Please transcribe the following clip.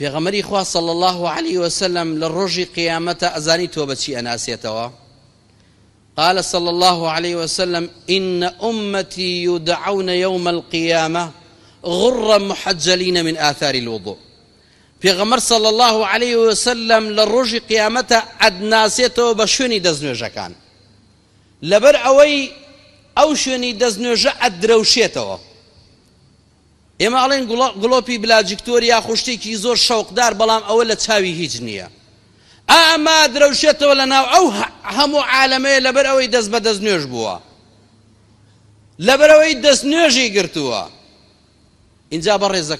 پێغەمەری خوا صل الله عليه وسلم لە ڕۆژی قیامەتە ئەزانی تۆ بەچی ئەناسێتەوە قال صلى الله عليه وسلم إن أمتي يدعون يوم القيامة غرا محجلين من آثار الوضوء پێغەمەر صلى الله عليه وسلم لە ڕۆژی قیامەتە ئەدناسێتەوە بە شوێنی دەستنوێژەکان لەبەر ئەوەی ئەو شوێنی دەستنوێژە ئەدرەوشێتەوە ئێمە ئەڵێن گڵۆپی بلاجیکتۆریا خوشتێکی زۆر شەوقدار بەڵام ئەوە لە چاوی هیچ نییە ئاما درەوشێتەوە لە ناو ئەو هەموو عالمەیە لەبەر ئەوەی دەست بە دەست نوێژ بووە لەبەرەوەی دەست نوێژی گرتووە اینجا بە ڕێزەکە